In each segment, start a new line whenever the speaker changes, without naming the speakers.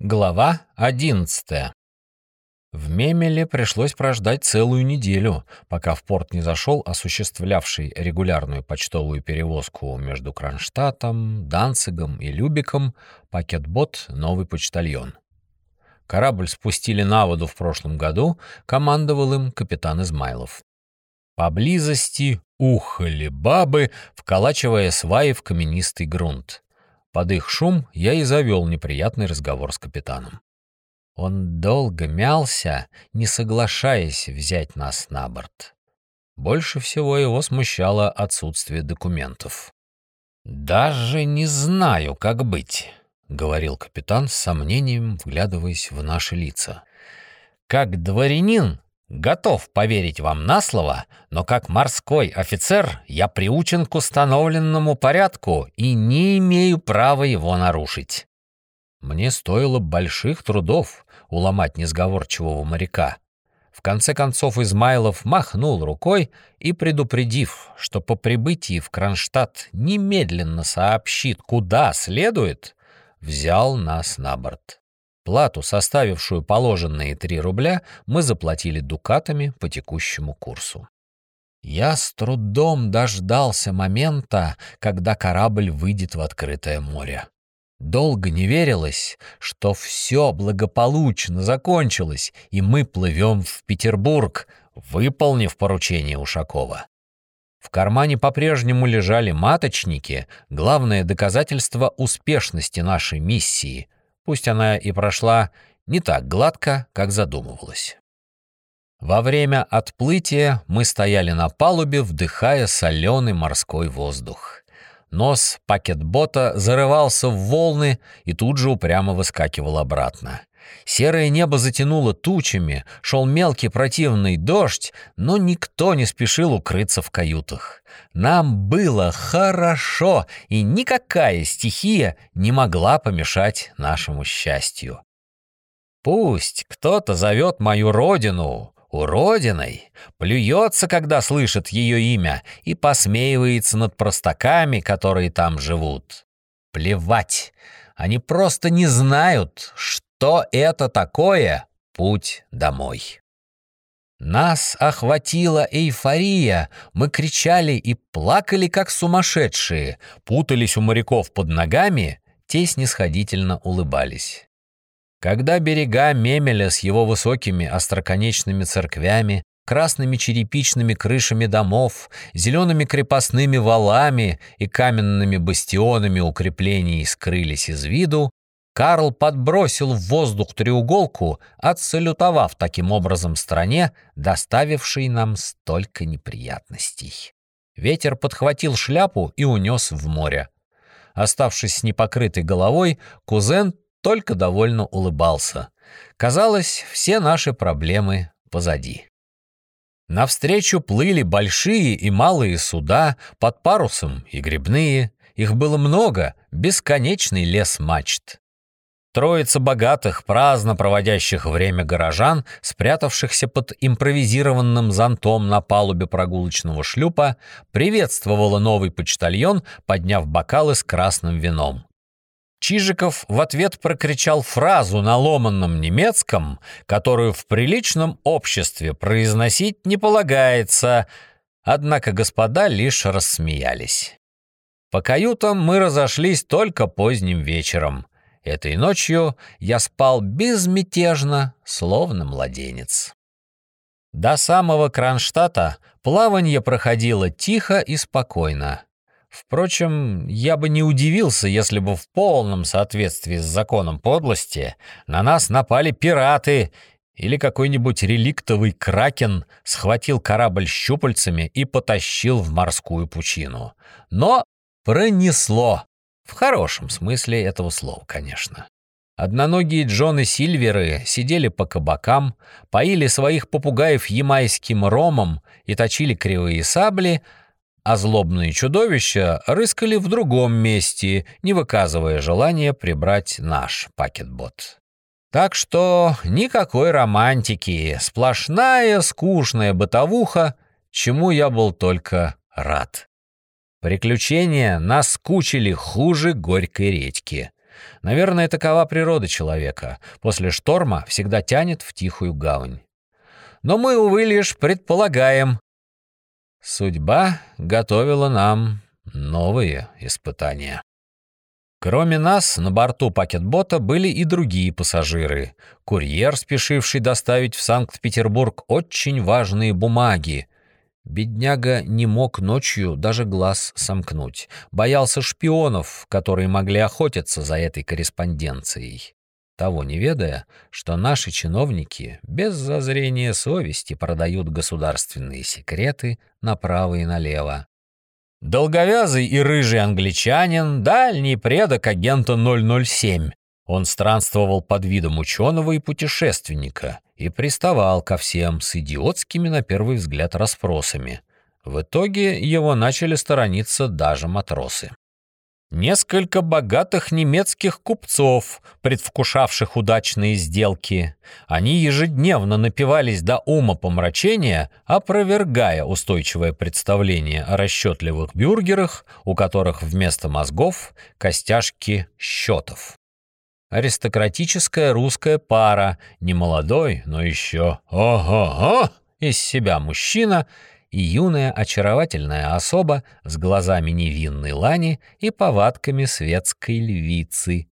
Глава 11. В Мемеле пришлось прождать целую неделю, пока в порт не зашел осуществлявший регулярную почтовую перевозку между Кронштадтом, Данцигом и Любиком пакетбот «Новый почтальон». Корабль спустили на воду в прошлом году, командовал им капитан Измайлов. Поблизости ухали бабы, вколачивая сваи в каменистый грунт. Под их шум я и завел неприятный разговор с капитаном. Он долго мялся, не соглашаясь взять нас на борт. Больше всего его смущало отсутствие документов. «Даже не знаю, как быть», — говорил капитан с сомнением, вглядываясь в наши лица. «Как дворянин Готов поверить вам на слово, но как морской офицер я приучен к установленному порядку и не имею права его нарушить. Мне стоило больших трудов уломать несговорчивого моряка. В конце концов Измайлов махнул рукой и, предупредив, что по прибытии в Кронштадт немедленно сообщит, куда следует, взял нас на борт. Плату, составившую положенные 3 рубля, мы заплатили дукатами по текущему курсу. Я с трудом дождался момента, когда корабль выйдет в открытое море. Долго не верилось, что все благополучно закончилось, и мы плывем в Петербург, выполнив поручение Ушакова. В кармане по-прежнему лежали маточники, главное доказательство успешности нашей миссии — пусть она и прошла не так гладко, как задумывалось. Во время отплытия мы стояли на палубе, вдыхая соленый морской воздух. Нос пакетбота зарывался в волны и тут же упрямо выскакивал обратно. Серое небо затянуло тучами, шел мелкий противный дождь, но никто не спешил укрыться в каютах. Нам было хорошо, и никакая стихия не могла помешать нашему счастью. Пусть кто-то зовет мою родину уродиной, плюется, когда слышит ее имя, и посмеивается над простаками, которые там живут. Плевать, они просто не знают, что это такое путь домой. Нас охватила эйфория, мы кричали и плакали, как сумасшедшие, путались у моряков под ногами, те снисходительно улыбались. Когда берега Мемеля с его высокими остроконечными церквями, красными черепичными крышами домов, зелеными крепостными валами и каменными бастионами укреплений скрылись из виду, Карл подбросил в воздух треуголку, отсалютовав таким образом стране, доставившей нам столько неприятностей. Ветер подхватил шляпу и унес в море. Оставшись с непокрытой головой, кузен только довольно улыбался. Казалось, все наши проблемы позади. Навстречу плыли большие и малые суда, под парусом и грибные. Их было много, бесконечный лес мачт. Троица богатых, праздно проводящих время горожан, спрятавшихся под импровизированным зонтом на палубе прогулочного шлюпа, приветствовала новый почтальон, подняв бокалы с красным вином. Чижиков в ответ прокричал фразу на ломанном немецком, которую в приличном обществе произносить не полагается, однако господа лишь рассмеялись. По каютам мы разошлись только поздним вечером — Этой ночью я спал безмятежно, словно младенец. До самого Кронштадта плавание проходило тихо и спокойно. Впрочем, я бы не удивился, если бы в полном соответствии с законом подлости на нас напали пираты или какой-нибудь реликтовый кракен схватил корабль щупальцами и потащил в морскую пучину. Но пронесло. В хорошем смысле этого слова, конечно. Одноногие Джон и Сильверы сидели по кабакам, поили своих попугаев ямайским ромом и точили кривые сабли, а злобные чудовища рыскали в другом месте, не выказывая желания прибрать наш пакетбот. Так что никакой романтики, сплошная скучная бытовуха, чему я был только рад. Приключения наскучили хуже горькой редьки. Наверное, такова природа человека. После шторма всегда тянет в тихую гавань. Но мы, увы, лишь предполагаем. Судьба готовила нам новые испытания. Кроме нас, на борту пакетбота были и другие пассажиры. Курьер, спешивший доставить в Санкт-Петербург очень важные бумаги. Бедняга не мог ночью даже глаз сомкнуть. Боялся шпионов, которые могли охотиться за этой корреспонденцией. Того не ведая, что наши чиновники без зазрения совести продают государственные секреты направо и налево. Долговязый и рыжий англичанин, дальний предок агента 007. Он странствовал под видом ученого и путешественника и приставал ко всем с идиотскими на первый взгляд расспросами. В итоге его начали сторониться даже матросы. Несколько богатых немецких купцов, предвкушавших удачные сделки. Они ежедневно напивались до ума помрачения, опровергая устойчивое представление о расчетливых бюргерах, у которых вместо мозгов костяшки счетов. Аристократическая русская пара, не молодой, но еще ого-го из себя мужчина — и юная очаровательная особа с глазами невинной лани и повадками светской львицы.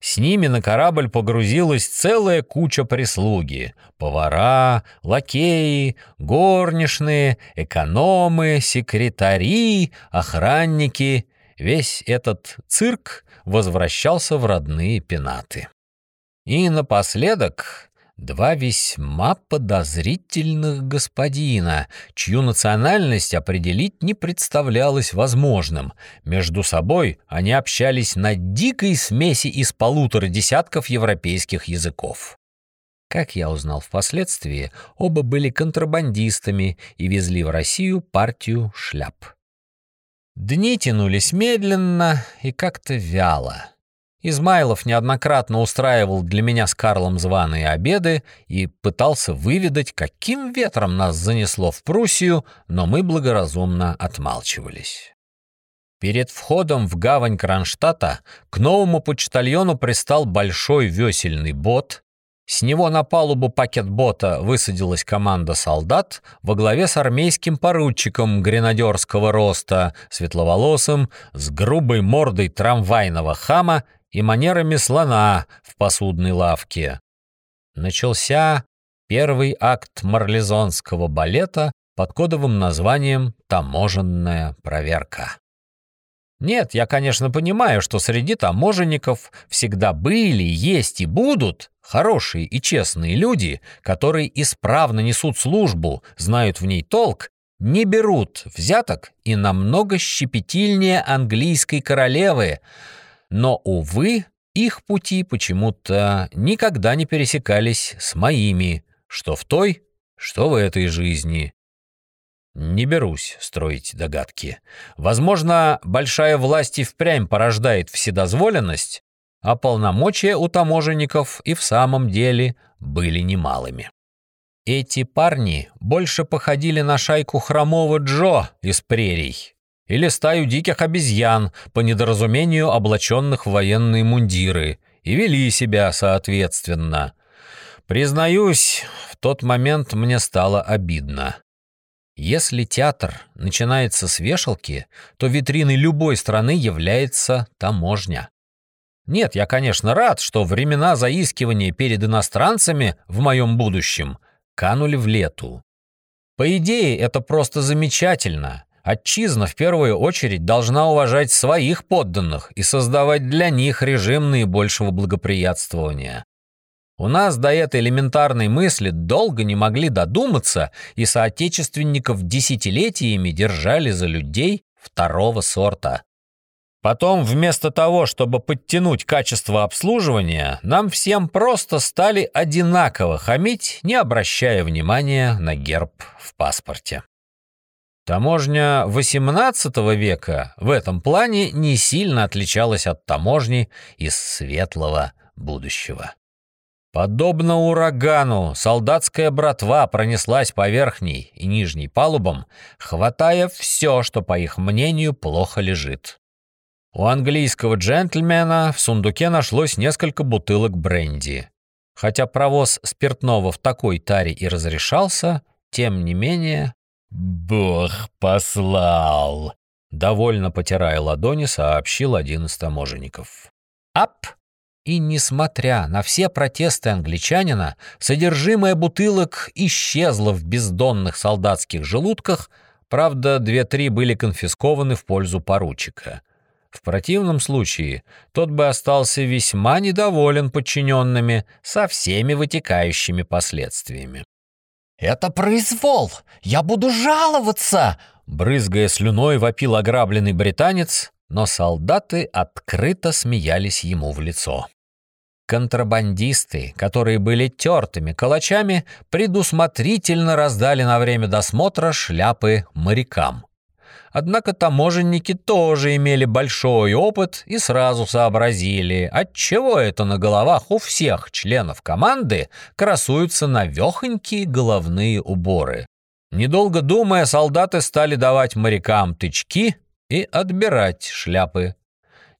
С ними на корабль погрузилась целая куча прислуги. Повара, лакеи, горничные, экономы, секретари, охранники. Весь этот цирк возвращался в родные пенаты. И напоследок Два весьма подозрительных господина, чью национальность определить не представлялось возможным. Между собой они общались на дикой смеси из полутора десятков европейских языков. Как я узнал впоследствии, оба были контрабандистами и везли в Россию партию шляп. Дни тянулись медленно и как-то вяло. Измайлов неоднократно устраивал для меня с Карлом званые обеды и пытался выведать, каким ветром нас занесло в Пруссию, но мы благоразумно отмалчивались. Перед входом в гавань Кронштадта к новому почтальону пристал большой весельный бот. С него на палубу пакетбота высадилась команда солдат во главе с армейским поручиком гренадерского роста, светловолосым, с грубой мордой трамвайного хама и манерами слона в посудной лавке. Начался первый акт марлезонского балета под кодовым названием «Таможенная проверка». Нет, я, конечно, понимаю, что среди таможенников всегда были, есть и будут хорошие и честные люди, которые исправно несут службу, знают в ней толк, не берут взяток и намного щепетильнее английской королевы, но, увы, их пути почему-то никогда не пересекались с моими, что в той, что в этой жизни. Не берусь строить догадки. Возможно, большая власть и впрямь порождает вседозволенность, а полномочия у таможенников и в самом деле были немалыми. Эти парни больше походили на шайку хромого Джо из прерий, или стаю диких обезьян, по недоразумению облаченных в военные мундиры, и вели себя соответственно. Признаюсь, в тот момент мне стало обидно. Если театр начинается с вешалки, то витриной любой страны является таможня. Нет, я, конечно, рад, что времена заискивания перед иностранцами в моем будущем канули в лету. По идее, это просто замечательно. Отчизна в первую очередь должна уважать своих подданных и создавать для них режим наибольшего благоприятствования. У нас до этой элементарной мысли долго не могли додуматься, и соотечественников десятилетиями держали за людей второго сорта. Потом, вместо того, чтобы подтянуть качество обслуживания, нам всем просто стали одинаково хамить, не обращая внимания на герб в паспорте. Таможня XVIII века в этом плане не сильно отличалась от таможни из светлого будущего. Подобно урагану, солдатская братва пронеслась по верхней и нижней палубам, хватая все, что, по их мнению, плохо лежит. У английского джентльмена в сундуке нашлось несколько бутылок бренди. Хотя провоз спиртного в такой таре и разрешался, тем не менее... «Бог послал!» Довольно потирая ладони, сообщил один из таможенников. «Ап!» И, несмотря на все протесты англичанина, содержимое бутылок исчезло в бездонных солдатских желудках, правда, две-три были конфискованы в пользу поручика. В противном случае тот бы остался весьма недоволен подчиненными со всеми вытекающими последствиями.
«Это произвол! Я буду жаловаться!»
Брызгая слюной, вопил ограбленный британец, но солдаты открыто смеялись ему в лицо. Контрабандисты, которые были тертыми калачами, предусмотрительно раздали на время досмотра шляпы морякам. Однако таможенники тоже имели большой опыт и сразу сообразили, отчего это на головах у всех членов команды красуются навехонькие головные уборы. Недолго думая, солдаты стали давать морякам тычки и отбирать шляпы.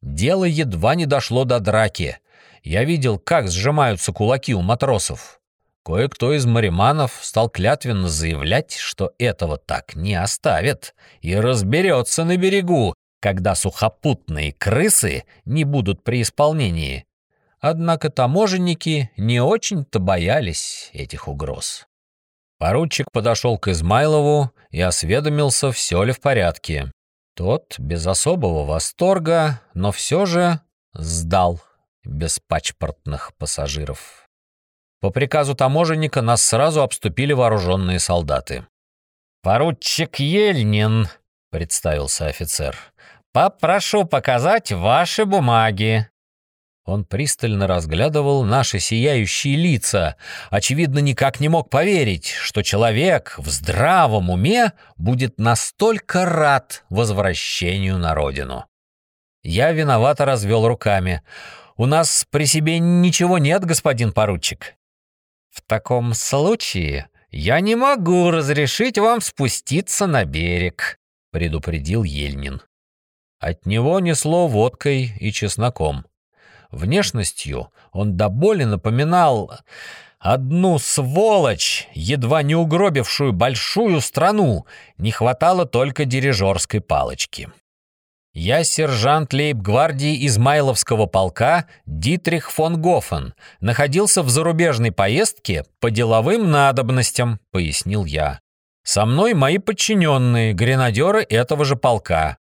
Дело едва не дошло до драки. Я видел, как сжимаются кулаки у матросов. Кое-кто из мариманов стал клятвенно заявлять, что этого так не оставят и разберется на берегу, когда сухопутные крысы не будут при исполнении. Однако таможенники не очень-то боялись этих угроз. Поручик подошел к Измайлову и осведомился, все ли в порядке. Тот, без особого восторга, но все же сдал без пачпортных пассажиров. По приказу таможенника нас сразу обступили вооруженные солдаты. «Поручик Ельнин», — представился офицер, — «попрошу показать ваши бумаги». Он пристально разглядывал наши сияющие лица, очевидно, никак не мог поверить, что человек в здравом уме будет настолько рад возвращению на родину. Я виновато развел руками. «У нас при себе ничего нет, господин поручик. «В таком случае я не могу разрешить вам спуститься на берег», — предупредил Ельнин. От него несло водкой и чесноком. Внешностью он до боли напоминал одну сволочь, едва не угробившую большую страну, не хватало только дирижерской палочки. Я сержант лейб-гвардии Измайловского полка Дитрих фон Гофен. Находился в зарубежной поездке по деловым надобностям, пояснил я. Со мной мои подчиненные, гренадеры этого же полка.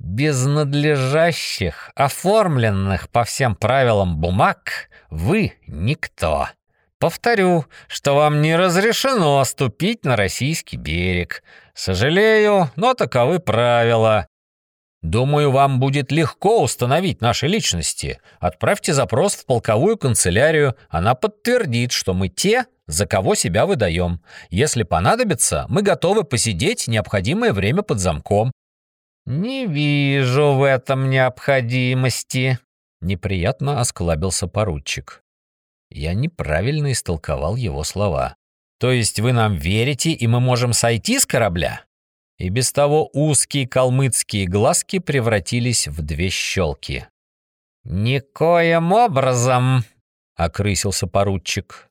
Без надлежащих, оформленных по всем правилам бумаг, вы никто. Повторю, что вам не разрешено ступить на российский берег. Сожалею, но таковы правила. Думаю, вам будет легко установить наши личности. Отправьте запрос в полковую канцелярию, она подтвердит, что мы те, за кого себя выдаем. Если понадобится, мы готовы посидеть необходимое время под замком». «Не вижу в этом необходимости», — неприятно осклабился поручик. Я неправильно истолковал его слова. «То есть вы нам верите, и мы можем сойти с корабля?» И без того узкие калмыцкие глазки превратились в две щелки. «Никоим образом!» — окрысился поручик.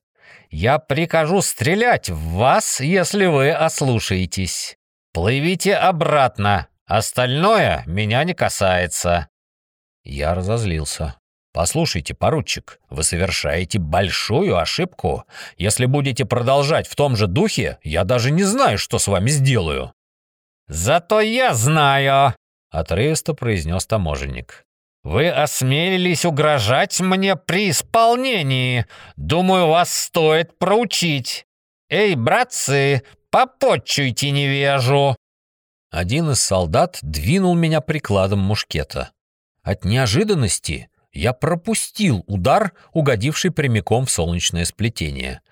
«Я прикажу стрелять в вас, если вы ослушаетесь. Плывите обратно, остальное меня не касается». Я разозлился. «Послушайте, поручик, вы совершаете большую ошибку. Если будете продолжать в том же духе, я даже не знаю, что с вами сделаю». «Зато я знаю», — отрывисто произнес таможенник. «Вы осмелились угрожать мне при исполнении. Думаю, вас стоит проучить. Эй, братцы, попотчуйте невежу!» Один из солдат двинул меня прикладом мушкета. От неожиданности я пропустил удар, угодивший прямиком в солнечное сплетение.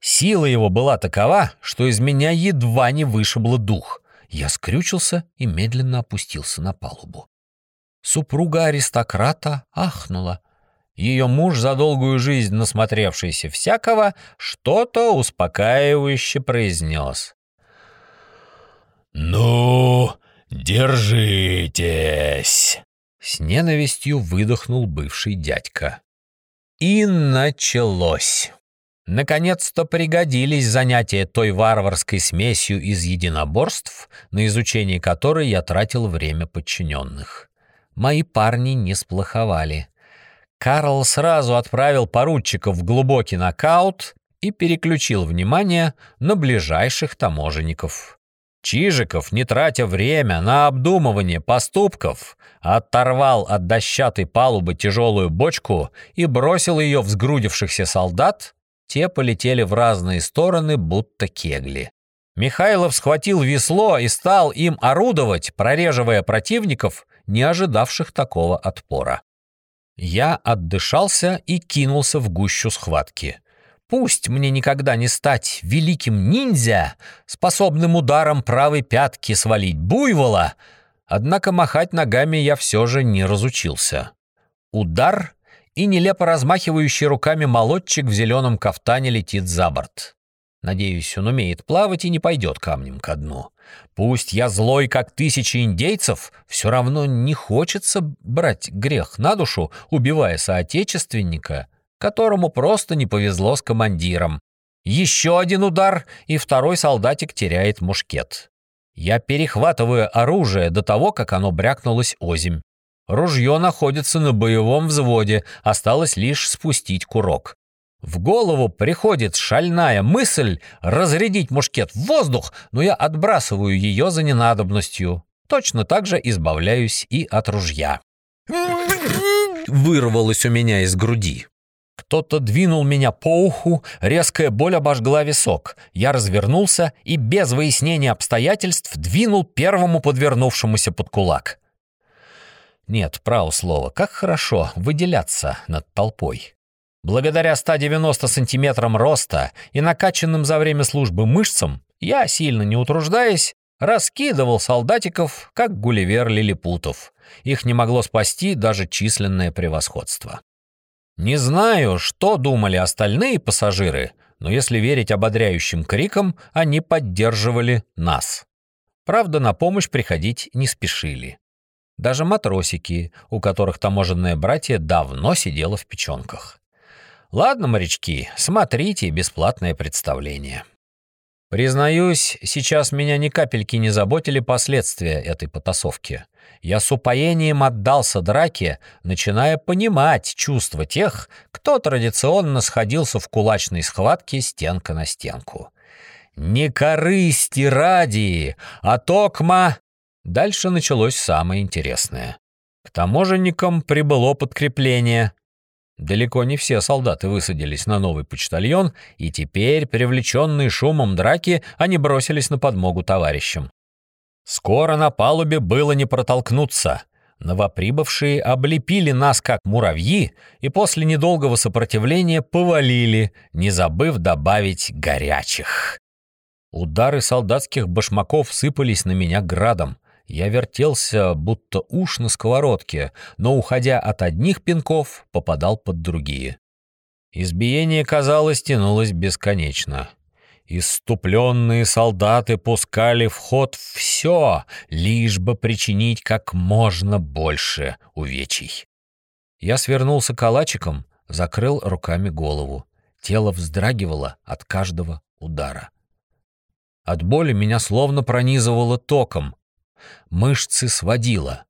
Сила его была такова, что из меня едва не вышибло дух. Я скрючился и медленно опустился на палубу. Супруга аристократа ахнула. Ее муж, за долгую жизнь насмотревшийся всякого, что-то успокаивающе произнес.
«Ну, держитесь!»
С ненавистью выдохнул бывший дядька. И началось. Наконец-то пригодились занятия той варварской смесью из единоборств, на изучение которой я тратил время подчиненных. Мои парни не сплоховали. Карл сразу отправил поручиков в глубокий нокаут и переключил внимание на ближайших таможенников. Чижиков, не тратя время на обдумывание поступков, оторвал от дощатой палубы тяжелую бочку и бросил ее в сгрудившихся солдат, те полетели в разные стороны, будто кегли. Михайлов схватил весло и стал им орудовать, прореживая противников, не ожидавших такого отпора. Я отдышался и кинулся в гущу схватки. Пусть мне никогда не стать великим ниндзя, способным ударом правой пятки свалить буйвола, однако махать ногами я все же не разучился. Удар и нелепо размахивающий руками молодчик в зеленом кафтане летит за борт. Надеюсь, он умеет плавать и не пойдет камнем ко дну. Пусть я злой, как тысячи индейцев, все равно не хочется брать грех на душу, убивая соотечественника, которому просто не повезло с командиром. Еще один удар, и второй солдатик теряет мушкет. Я перехватываю оружие до того, как оно брякнулось озимь. Ружье находится на боевом взводе, осталось лишь спустить курок. В голову приходит шальная мысль разрядить мушкет в воздух, но я отбрасываю ее за ненадобностью. Точно так же избавляюсь и от ружья. Вырвалось у меня из груди. Кто-то двинул меня по уху, резкая боль обожгла висок. Я развернулся и без выяснения обстоятельств двинул первому подвернувшемуся под кулак. Нет, право слово, как хорошо выделяться над толпой. Благодаря 190 сантиметрам роста и накачанным за время службы мышцам, я, сильно не утруждаясь, раскидывал солдатиков, как гулливер лилипутов. Их не могло спасти даже численное превосходство. Не знаю, что думали остальные пассажиры, но если верить ободряющим крикам, они поддерживали нас. Правда, на помощь приходить не спешили даже матросики, у которых таможенное братье давно сидело в печенках. Ладно, морячки, смотрите бесплатное представление. Признаюсь, сейчас меня ни капельки не заботили последствия этой потасовки. Я с упоением отдался драке, начиная понимать чувства тех, кто традиционно сходился в кулачной схватке стенка на стенку. Не корысти ради, а токма Дальше началось самое интересное. К таможенникам прибыло подкрепление. Далеко не все солдаты высадились на новый почтальон, и теперь, привлеченные шумом драки, они бросились на подмогу товарищам. Скоро на палубе было не протолкнуться. Новоприбывшие облепили нас как муравьи и после недолгого сопротивления повалили, не забыв добавить горячих. Удары солдатских башмаков сыпались на меня градом. Я вертелся, будто уж на сковородке, но, уходя от одних пинков, попадал под другие. Избиение, казалось, тянулось бесконечно. Иступленные солдаты пускали в ход все, лишь бы причинить как можно больше увечий. Я свернулся калачиком, закрыл руками голову. Тело вздрагивало от каждого удара. От боли меня словно пронизывало током, Мышцы сводило.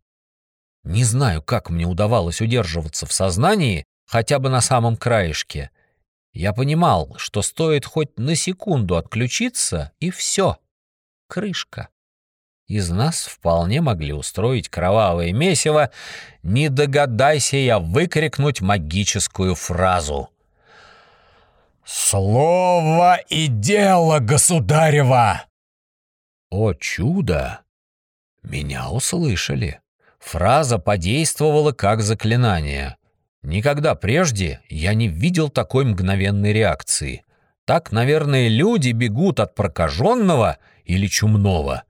Не знаю, как мне удавалось удерживаться в сознании, хотя бы на самом краешке. Я понимал, что стоит хоть на секунду отключиться, и все. Крышка. Из нас вполне могли устроить кровавое месиво, не догадайся я выкрикнуть магическую фразу. «Слово и дело, государева!» О чудо! Меня услышали. Фраза подействовала как заклинание. Никогда прежде я не видел такой мгновенной реакции. Так, наверное, люди бегут от прокаженного или чумного.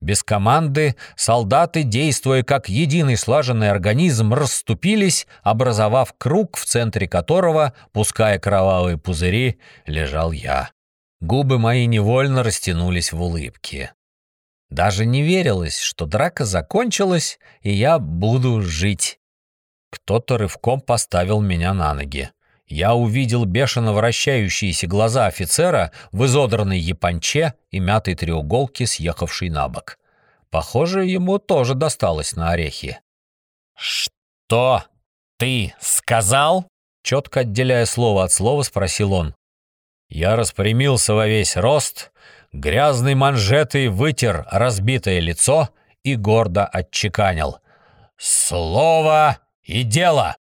Без команды солдаты, действуя как единый слаженный организм, расступились, образовав круг, в центре которого, пуская кровавые пузыри, лежал я. Губы мои невольно растянулись в улыбке. Даже не верилось, что драка закончилась, и я буду жить. Кто-то рывком поставил меня на ноги. Я увидел бешено вращающиеся глаза офицера в изодранной японче и мятой треуголке, съехавшей на бок. Похоже, ему тоже досталось на орехи. «Что ты сказал?» Четко отделяя слово от слова, спросил он. Я распрямился во весь рост, грязной манжетой вытер разбитое лицо и гордо отчеканил. «Слово и дело!»